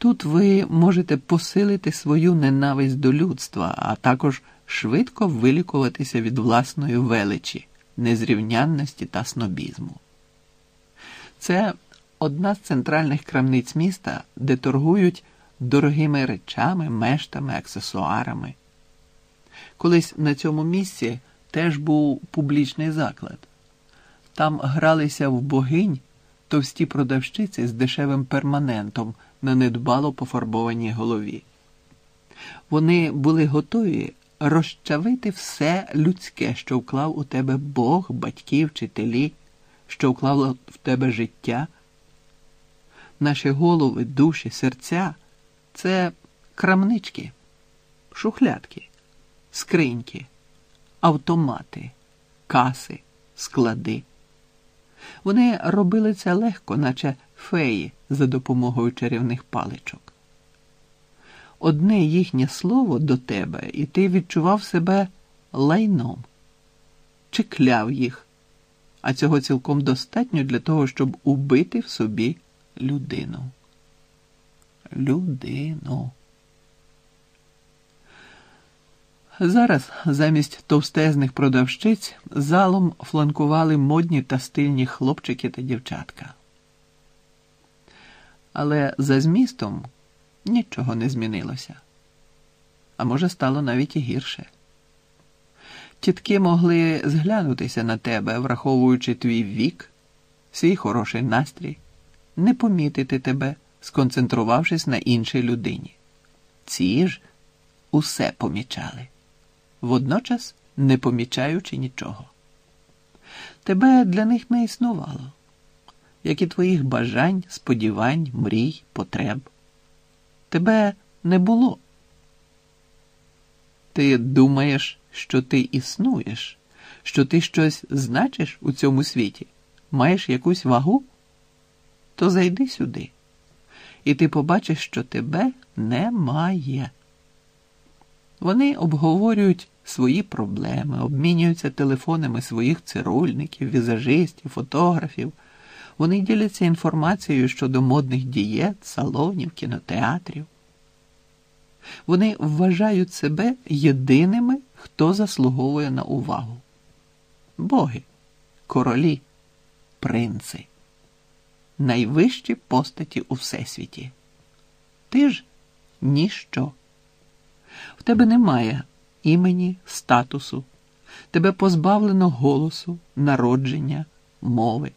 Тут ви можете посилити свою ненависть до людства, а також швидко вилікуватися від власної величі, незрівнянності та снобізму. Це одна з центральних крамниць міста, де торгують дорогими речами, мештами, аксесуарами. Колись на цьому місці теж був публічний заклад. Там гралися в богинь товсті продавщиці з дешевим перманентом на недбало пофарбованій голові. Вони були готові розчавити все людське, що вклав у тебе Бог, батьки, вчителі, що вклало в тебе життя. Наші голови, душі, серця це крамнички, шухлядки, скриньки, автомати, каси, склади. Вони робили це легко, наче феї за допомогою чарівних паличок. Одне їхнє слово до тебе, і ти відчував себе лайном, чи кляв їх, а цього цілком достатньо для того, щоб убити в собі людину. Людину. Зараз замість товстезних продавщиць залом фланкували модні та стильні хлопчики та дівчатка. Але за змістом нічого не змінилося. А може, стало навіть і гірше. Тітки могли зглянутися на тебе, враховуючи твій вік, свій хороший настрій, не помітити тебе, сконцентрувавшись на іншій людині. Ці ж усе помічали водночас не помічаючи нічого. Тебе для них не існувало, як і твоїх бажань, сподівань, мрій, потреб. Тебе не було. Ти думаєш, що ти існуєш, що ти щось значиш у цьому світі, маєш якусь вагу? То зайди сюди, і ти побачиш, що тебе немає. Вони обговорюють свої проблеми, обмінюються телефонами своїх цирульників, візажистів, фотографів. Вони діляться інформацією щодо модних дієт, салонів, кінотеатрів. Вони вважають себе єдиними, хто заслуговує на увагу. Боги, королі, принци, найвищі постаті у всесвіті. Ти ж ніщо. В тебе немає імені, статусу, тебе позбавлено голосу, народження, мови.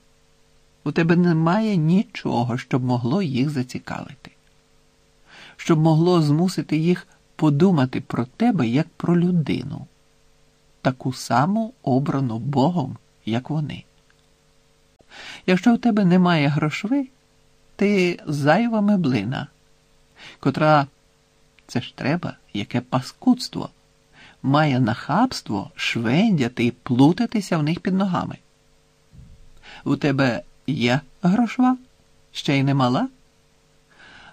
У тебе немає нічого, щоб могло їх зацікавити, щоб могло змусити їх подумати про тебе як про людину, таку саму обрану Богом, як вони. Якщо у тебе немає грошви, ти зайва меблина, котра це ж треба, яке паскудство має нахабство швендяти і плутатися в них під ногами. У тебе є грошва? Ще й немала?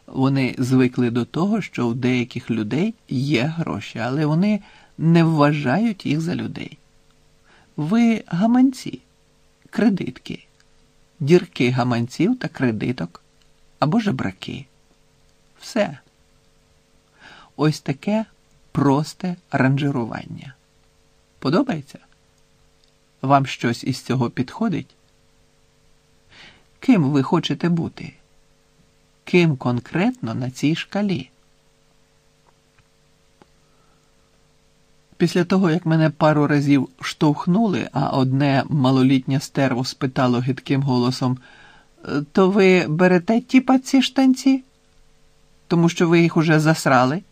Вони звикли до того, що у деяких людей є гроші, але вони не вважають їх за людей. Ви гаманці, кредитки, дірки гаманців та кредиток або жебраки. Все. Ось таке просте ранжирування. Подобається? Вам щось із цього підходить? Ким ви хочете бути? Ким конкретно на цій шкалі? Після того, як мене пару разів штовхнули, а одне малолітнє стерво спитало гидким голосом, то ви берете тіпа ці штанці? Тому що ви їх уже засрали?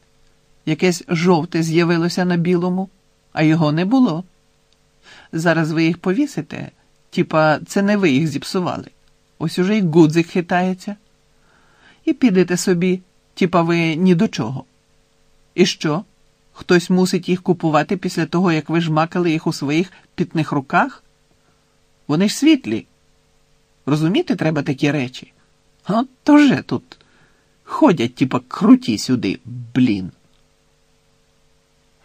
Якесь жовте з'явилося на білому, а його не було. Зараз ви їх повісите, типа це не ви їх зіпсували. Ось уже й гудзик хитається. І підете собі, типа ви ні до чого. І що? Хтось мусить їх купувати після того, як ви жмакали їх у своїх пітних руках? Вони ж світлі. Розуміти треба такі речі? А то же тут ходять, типа круті сюди, блін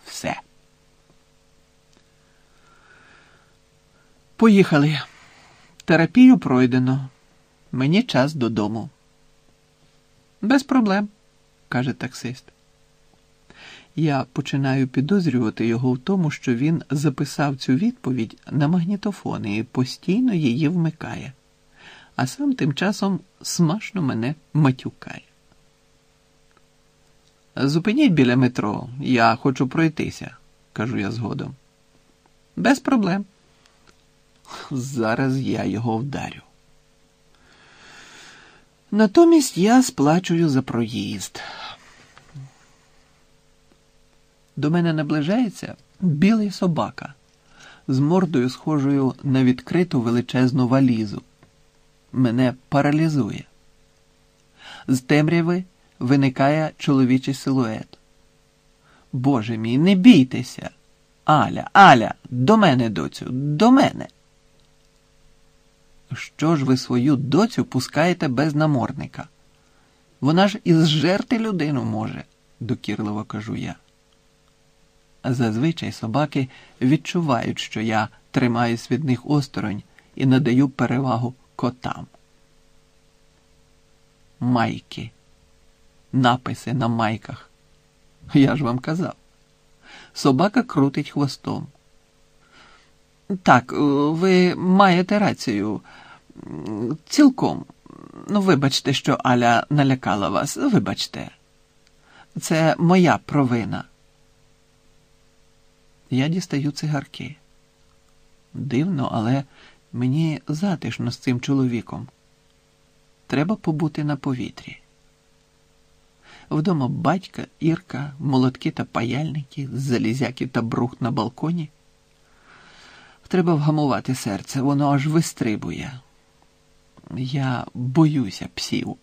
все. Поїхали. Терапію пройдено. Мені час додому. Без проблем. каже таксист. Я починаю підозрювати його в тому, що він записав цю відповідь на магнітофон і постійно її вмикає, а сам тим часом смашно мене матюкає. Зупиніть біля метро, я хочу пройтися, кажу я згодом. Без проблем. Зараз я його вдарю. Натомість я сплачую за проїзд. До мене наближається білий собака з мордою, схожою на відкриту величезну валізу. Мене паралізує. З темряви виникає чоловічий силует. Боже мій, не бійтеся. Аля, Аля, до мене, доцю, до мене. Що ж ви свою доцю пускаєте без намордника? Вона ж і зжерти людину може, докірливо кажу я. Зазвичай собаки відчувають, що я тримаюсь від них осторонь і надаю перевагу котам. Майки. Написи на майках. Я ж вам казав. Собака крутить хвостом. Так, ви маєте рацію. Цілком. Ну, вибачте, що Аля налякала вас. Вибачте. Це моя провина. Я дістаю цигарки. Дивно, але мені затишно з цим чоловіком. Треба побути на повітрі. Вдома батька, Ірка, молотки та паяльники, залізяки та брухт на балконі. Треба вгамувати серце, воно аж вистрибує. Я боюся псів.